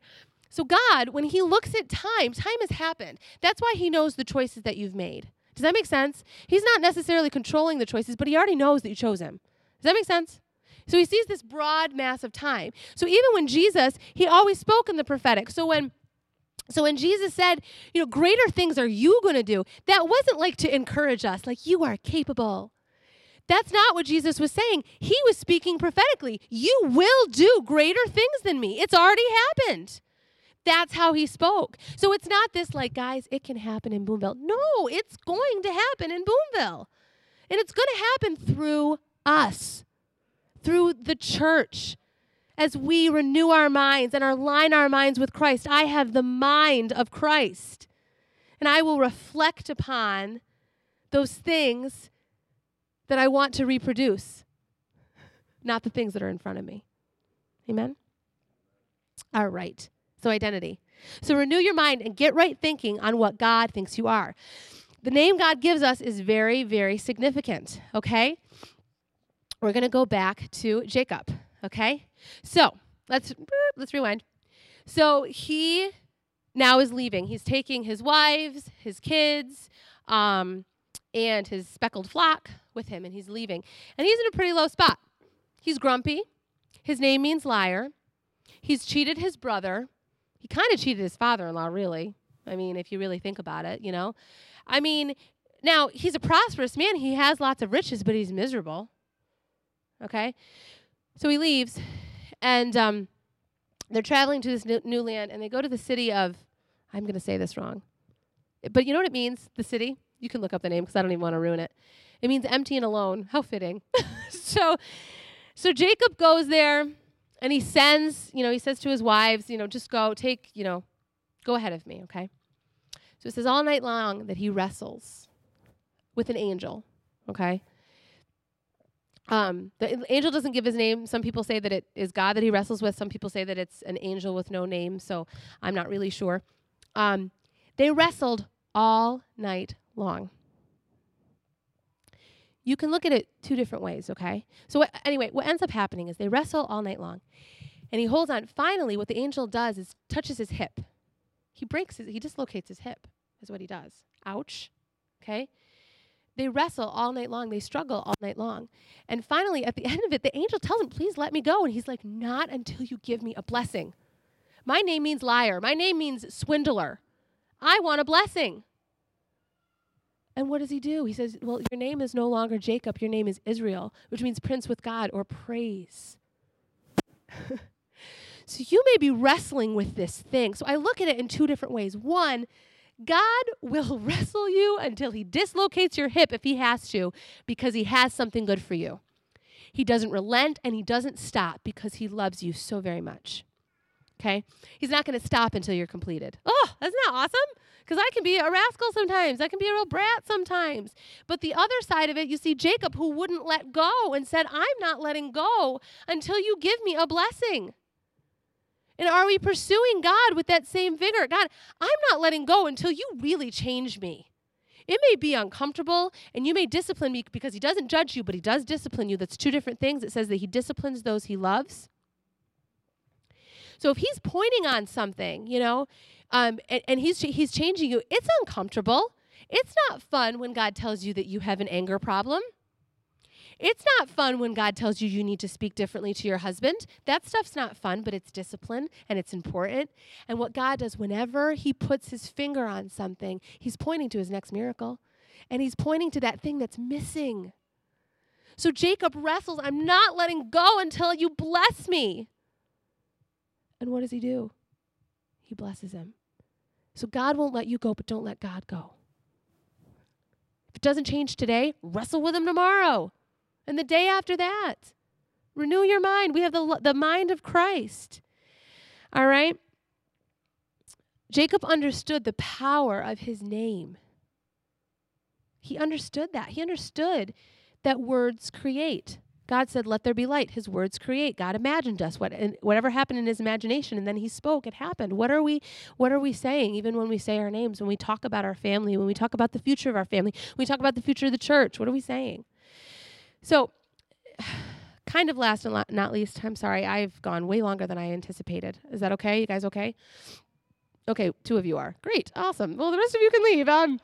So God, when he looks at time, time has happened. That's why he knows the choices that you've made. Does that make sense? He's not necessarily controlling the choices, but he already knows that you chose him. Does that make sense? So he sees this broad mass of time. So even when Jesus, he always spoke in the prophetic. So when so when Jesus said, you know, greater things are you going to do, that wasn't like to encourage us, like you are capable. That's not what Jesus was saying. He was speaking prophetically. You will do greater things than me. It's already happened. That's how he spoke. So it's not this like, guys, it can happen in Boonville. No, it's going to happen in Boonville. And it's going to happen through us through the church. as we renew our minds and align our minds with Christ. I have the mind of Christ. And I will reflect upon those things that I want to reproduce, not the things that are in front of me. Amen? All right. So, identity. So, renew your mind and get right thinking on what God thinks you are. The name God gives us is very, very significant, okay? We're going to go back to Jacob, okay? So, let's let's rewind. So, he now is leaving. He's taking his wives, his kids, um, and his speckled flock with him, and he's leaving. And he's in a pretty low spot. He's grumpy. His name means liar. He's cheated his brother. He kind of cheated his father in law, really. I mean, if you really think about it, you know. I mean, now he's a prosperous man. He has lots of riches, but he's miserable. Okay? So he leaves, and um, they're traveling to this new, new land, and they go to the city of, I'm going to say this wrong. But you know what it means, the city? You can look up the name because I don't even want to ruin it. It means empty and alone. How fitting. so, so Jacob goes there and he sends, you know, he says to his wives, you know, just go, take, you know, go ahead of me, okay? So it says all night long that he wrestles with an angel, okay? Um, the angel doesn't give his name. Some people say that it is God that he wrestles with. Some people say that it's an angel with no name, so I'm not really sure. Um, they wrestled all night long. You can look at it two different ways, okay? So, what, anyway, what ends up happening is they wrestle all night long. And he holds on. Finally, what the angel does is touches his hip. He breaks his, he dislocates his hip, is what he does. Ouch. Okay? They wrestle all night long. They struggle all night long. And finally, at the end of it, the angel tells him, Please let me go. And he's like, Not until you give me a blessing. My name means liar. My name means swindler. I want a blessing. And what does he do? He says, Well, your name is no longer Jacob, your name is Israel, which means prince with God or praise. so you may be wrestling with this thing. So I look at it in two different ways. One, God will wrestle you until he dislocates your hip if he has to, because he has something good for you. He doesn't relent and he doesn't stop because he loves you so very much. Okay? He's not going to stop until you're completed. Oh, isn't that awesome? Because I can be a rascal sometimes. I can be a real brat sometimes. But the other side of it, you see Jacob who wouldn't let go and said, I'm not letting go until you give me a blessing. And are we pursuing God with that same vigor? God, I'm not letting go until you really change me. It may be uncomfortable and you may discipline me because he doesn't judge you, but he does discipline you. That's two different things. It says that he disciplines those he loves. So if he's pointing on something, you know, um, and, and he's he's changing you. It's uncomfortable. It's not fun when God tells you that you have an anger problem. It's not fun when God tells you you need to speak differently to your husband. That stuff's not fun, but it's discipline and it's important. And what God does whenever He puts His finger on something, He's pointing to His next miracle. And He's pointing to that thing that's missing. So Jacob wrestles, I'm not letting go until you bless me. And what does he do? He blesses him. So God won't let you go, but don't let God go. If it doesn't change today, wrestle with him tomorrow and the day after that. Renew your mind. We have the, the mind of Christ. All right? Jacob understood the power of his name. He understood that. He understood that words create. God said, Let there be light. His words create. God imagined us. What and whatever happened in his imagination, and then he spoke, it happened. What are we what are we saying, even when we say our names, when we talk about our family, when we talk about the future of our family, when we talk about the future of the church? What are we saying? So kind of last and not least, I'm sorry, I've gone way longer than I anticipated. Is that okay? You guys okay? Okay, two of you are. Great, awesome. Well, the rest of you can leave. Um,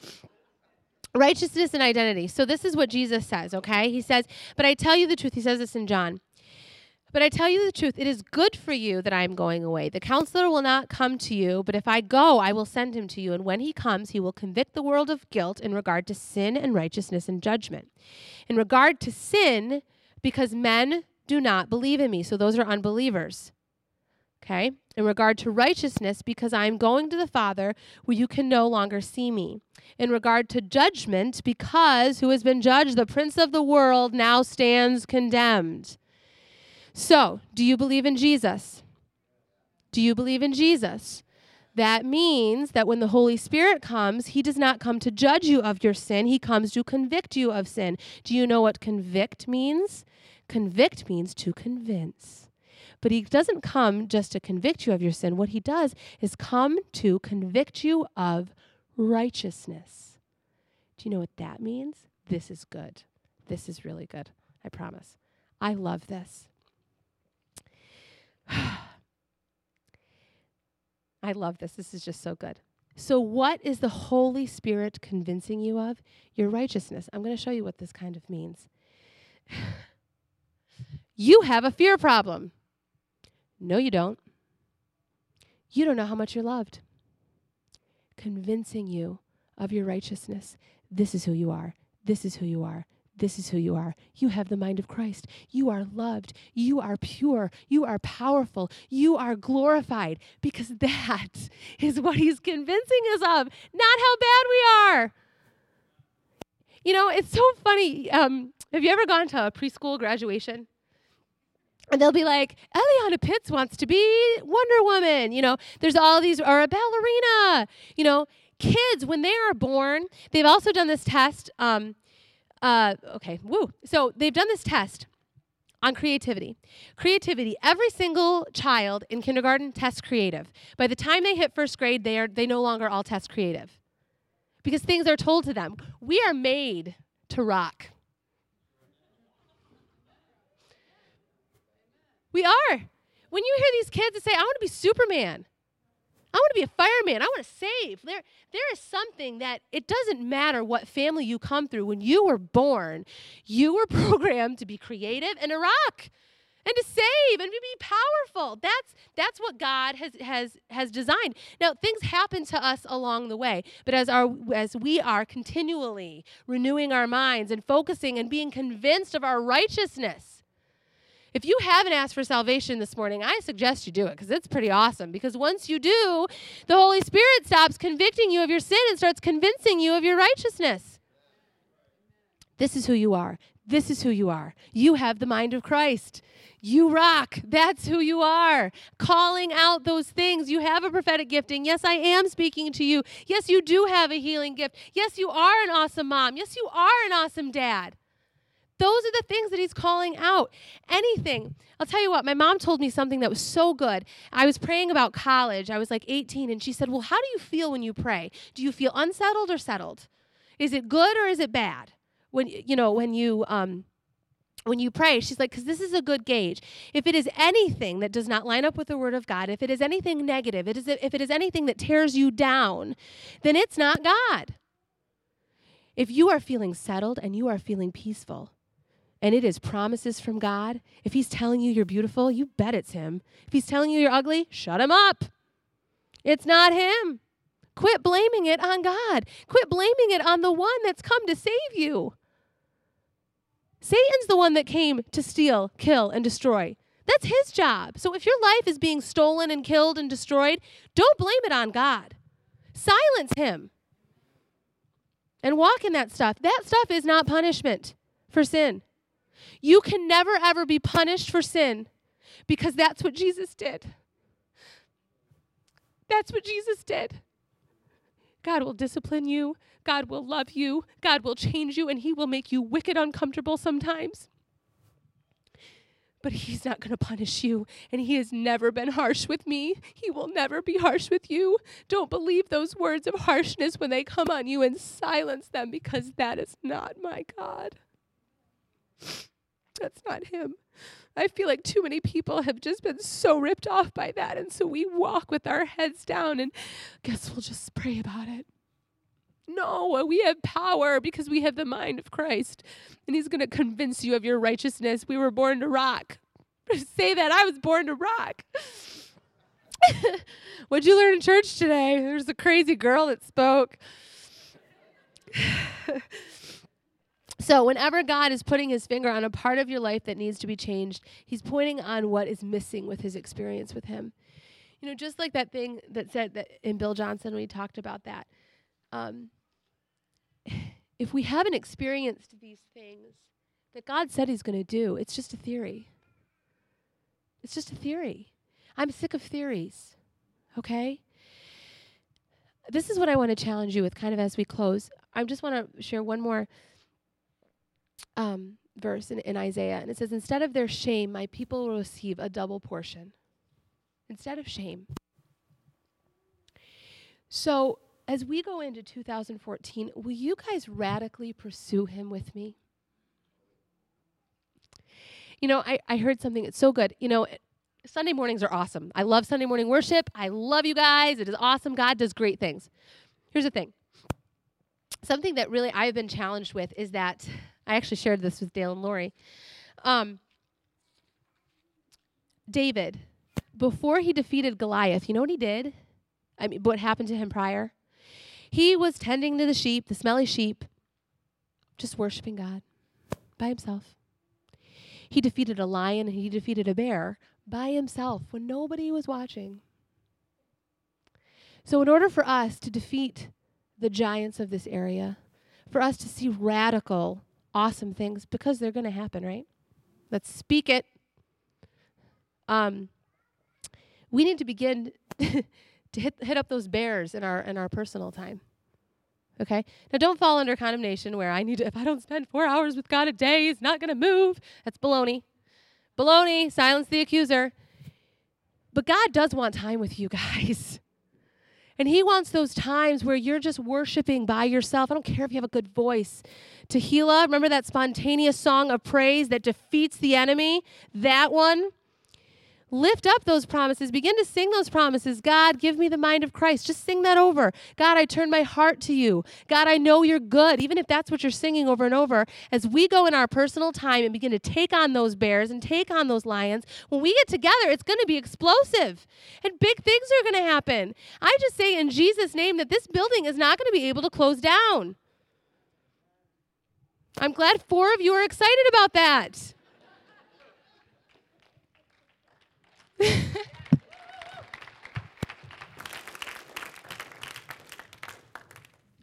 righteousness and identity. So this is what Jesus says, okay? He says, But I tell you the truth. He says this in John. But I tell you the truth, it is good for you that I am going away. The counselor will not come to you, but if I go, I will send him to you. And when he comes, he will convict the world of guilt in regard to sin and righteousness and judgment. In regard to sin, because men do not believe in me. So those are unbelievers. Okay? In regard to righteousness, because I am going to the Father where you can no longer see me. In regard to judgment, because who has been judged, the prince of the world, now stands condemned. So, do you believe in Jesus? Do you believe in Jesus? That means that when the Holy Spirit comes, He does not come to judge you of your sin, He comes to convict you of sin. Do you know what convict means? Convict means to convince. But He doesn't come just to convict you of your sin. What He does is come to convict you of righteousness. Do you know what that means? This is good. This is really good. I promise. I love this. I love this. This is just so good. So, what is the Holy Spirit convincing you of? Your righteousness. I'm going to show you what this kind of means. you have a fear problem. No, you don't. You don't know how much you're loved. Convincing you of your righteousness. This is who you are. This is who you are. This is who you are. You have the mind of Christ. You are loved. You are pure. You are powerful. You are glorified because that is what he's convincing us of, not how bad we are. You know, it's so funny. Um, have you ever gone to a preschool graduation? And they'll be like, Eliana Pitts wants to be Wonder Woman. You know, there's all these, or a ballerina. You know, kids, when they are born, they've also done this test. Um, uh, okay, woo. So they've done this test on creativity. Creativity, every single child in kindergarten tests creative. By the time they hit first grade, they are they no longer all test creative. Because things are told to them. We are made to rock. We are. When you hear these kids that say, I want to be Superman, I want to be a fireman. I want to save. There, there is something that it doesn't matter what family you come through. When you were born, you were programmed to be creative and to rock and to save and to be powerful. That's that's what God has has has designed. Now things happen to us along the way, but as our as we are continually renewing our minds and focusing and being convinced of our righteousness, if you haven't asked for salvation this morning, I suggest you do it because it's pretty awesome. Because once you do, the Holy Spirit stops convicting you of your sin and starts convincing you of your righteousness. This is who you are. This is who you are. You have the mind of Christ. You rock. That's who you are. Calling out those things. You have a prophetic gifting. Yes, I am speaking to you. Yes, you do have a healing gift. Yes, you are an awesome mom. Yes, you are an awesome dad. Those are the things that he's calling out. Anything. I'll tell you what, my mom told me something that was so good. I was praying about college. I was like 18, and she said, Well, how do you feel when you pray? Do you feel unsettled or settled? Is it good or is it bad? When you know, when you um when you pray, she's like, because this is a good gauge. If it is anything that does not line up with the word of God, if it is anything negative, it is, if it is anything that tears you down, then it's not God. If you are feeling settled and you are feeling peaceful, and it is promises from God, if He's telling you you're beautiful, you bet it's Him. If He's telling you you're ugly, shut Him up. It's not Him. Quit blaming it on God. Quit blaming it on the one that's come to save you. Satan's the one that came to steal, kill, and destroy. That's his job. So if your life is being stolen and killed and destroyed, don't blame it on God. Silence him and walk in that stuff. That stuff is not punishment for sin. You can never, ever be punished for sin because that's what Jesus did. That's what Jesus did. God will discipline you. God will love you. God will change you, and He will make you wicked uncomfortable sometimes. But He's not going to punish you, and He has never been harsh with me. He will never be harsh with you. Don't believe those words of harshness when they come on you and silence them because that is not my God. That's not him. I feel like too many people have just been so ripped off by that. And so we walk with our heads down and guess we'll just pray about it. No, we have power because we have the mind of Christ. And he's going to convince you of your righteousness. We were born to rock. Say that I was born to rock. What'd you learn in church today? There's a crazy girl that spoke. So, whenever God is putting his finger on a part of your life that needs to be changed, he's pointing on what is missing with his experience with him. You know, just like that thing that said that in Bill Johnson, we talked about that. Um, if we haven't experienced these things that God said he's going to do, it's just a theory. It's just a theory. I'm sick of theories. Okay? This is what I want to challenge you with kind of as we close. I just want to share one more um, verse in, in Isaiah. And it says, Instead of their shame, my people will receive a double portion. Instead of shame. So, as we go into 2014, will you guys radically pursue him with me? You know, I, I heard something, it's so good. You know, Sunday mornings are awesome. I love Sunday morning worship. I love you guys. It is awesome. God does great things. Here's the thing something that really I've been challenged with is that I actually shared this with Dale and Lori. Um, David, before he defeated Goliath, you know what he did? I mean, what happened to him prior? He was tending to the sheep, the smelly sheep, just worshiping God by himself. He defeated a lion and he defeated a bear by himself when nobody was watching. So, in order for us to defeat the giants of this area, for us to see radical, awesome things, because they're going to happen, right? Let's speak it. Um, we need to begin to hit, hit up those bears in our in our personal time. Okay? Now don't fall under condemnation where I need to if I don't spend 4 hours with God a day, he's not going to move. That's baloney. Baloney, silence the accuser. But God does want time with you guys. And He wants those times where you're just worshiping by yourself. I don't care if you have a good voice. Tehillah, remember that spontaneous song of praise that defeats the enemy? That one. Lift up those promises. Begin to sing those promises. God, give me the mind of Christ. Just sing that over. God, I turn my heart to you. God, I know you're good. Even if that's what you're singing over and over, as we go in our personal time and begin to take on those bears and take on those lions, when we get together, it's going to be explosive and big things are going to happen. I just say in Jesus' name that this building is not going to be able to close down. I'm glad four of you are excited about that.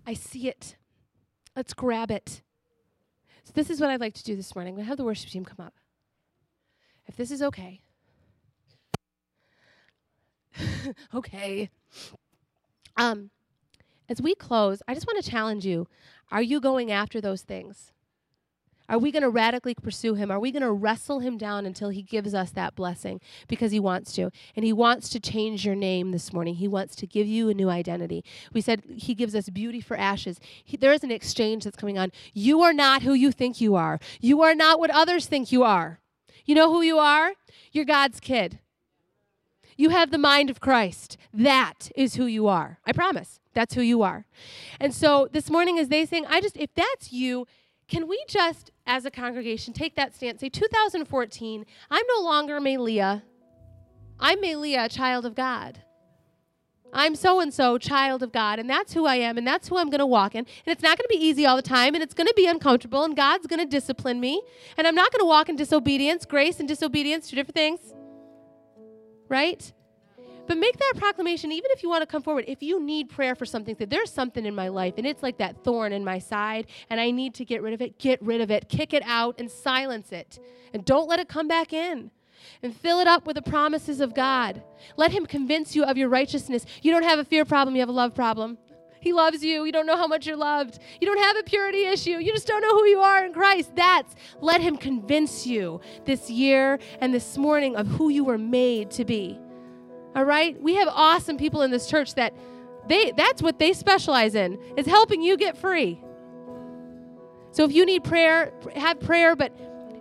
I see it. Let's grab it. So, this is what I'd like to do this morning. I'm going to have the worship team come up. If this is okay. okay. Um, as we close, I just want to challenge you. Are you going after those things? Are we going to radically pursue him? Are we going to wrestle him down until he gives us that blessing? Because he wants to. And he wants to change your name this morning. He wants to give you a new identity. We said he gives us beauty for ashes. He, there is an exchange that's coming on. You are not who you think you are, you are not what others think you are. You know who you are? You're God's kid. You have the mind of Christ. That is who you are. I promise. That's who you are. And so this morning, as they sing, I just, if that's you, can we just, as a congregation, take that stance? Say, 2014, I'm no longer Maleah. I'm Maleah, child of God. I'm so and so, child of God, and that's who I am, and that's who I'm going to walk in. And it's not going to be easy all the time, and it's going to be uncomfortable, and God's going to discipline me, and I'm not going to walk in disobedience. Grace and disobedience, two different things. Right? But make that proclamation, even if you want to come forward. If you need prayer for something, say, there's something in my life and it's like that thorn in my side and I need to get rid of it, get rid of it, kick it out and silence it. And don't let it come back in. And fill it up with the promises of God. Let Him convince you of your righteousness. You don't have a fear problem, you have a love problem. He loves you. You don't know how much you're loved. You don't have a purity issue. You just don't know who you are in Christ. That's let Him convince you this year and this morning of who you were made to be. All right? We have awesome people in this church that they that's what they specialize in is helping you get free. So if you need prayer, have prayer, but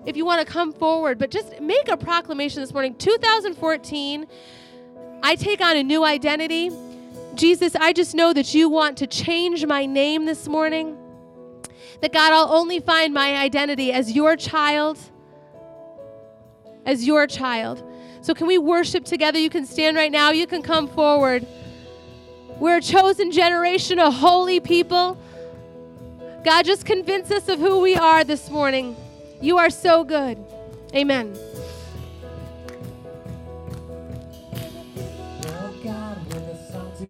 if you want to come forward, but just make a proclamation this morning. 2014, I take on a new identity. Jesus, I just know that you want to change my name this morning. That God, I'll only find my identity as your child. As your child. So, can we worship together? You can stand right now, you can come forward. We're a chosen generation, a holy people. God, just convince us of who we are this morning. You are so good. Amen.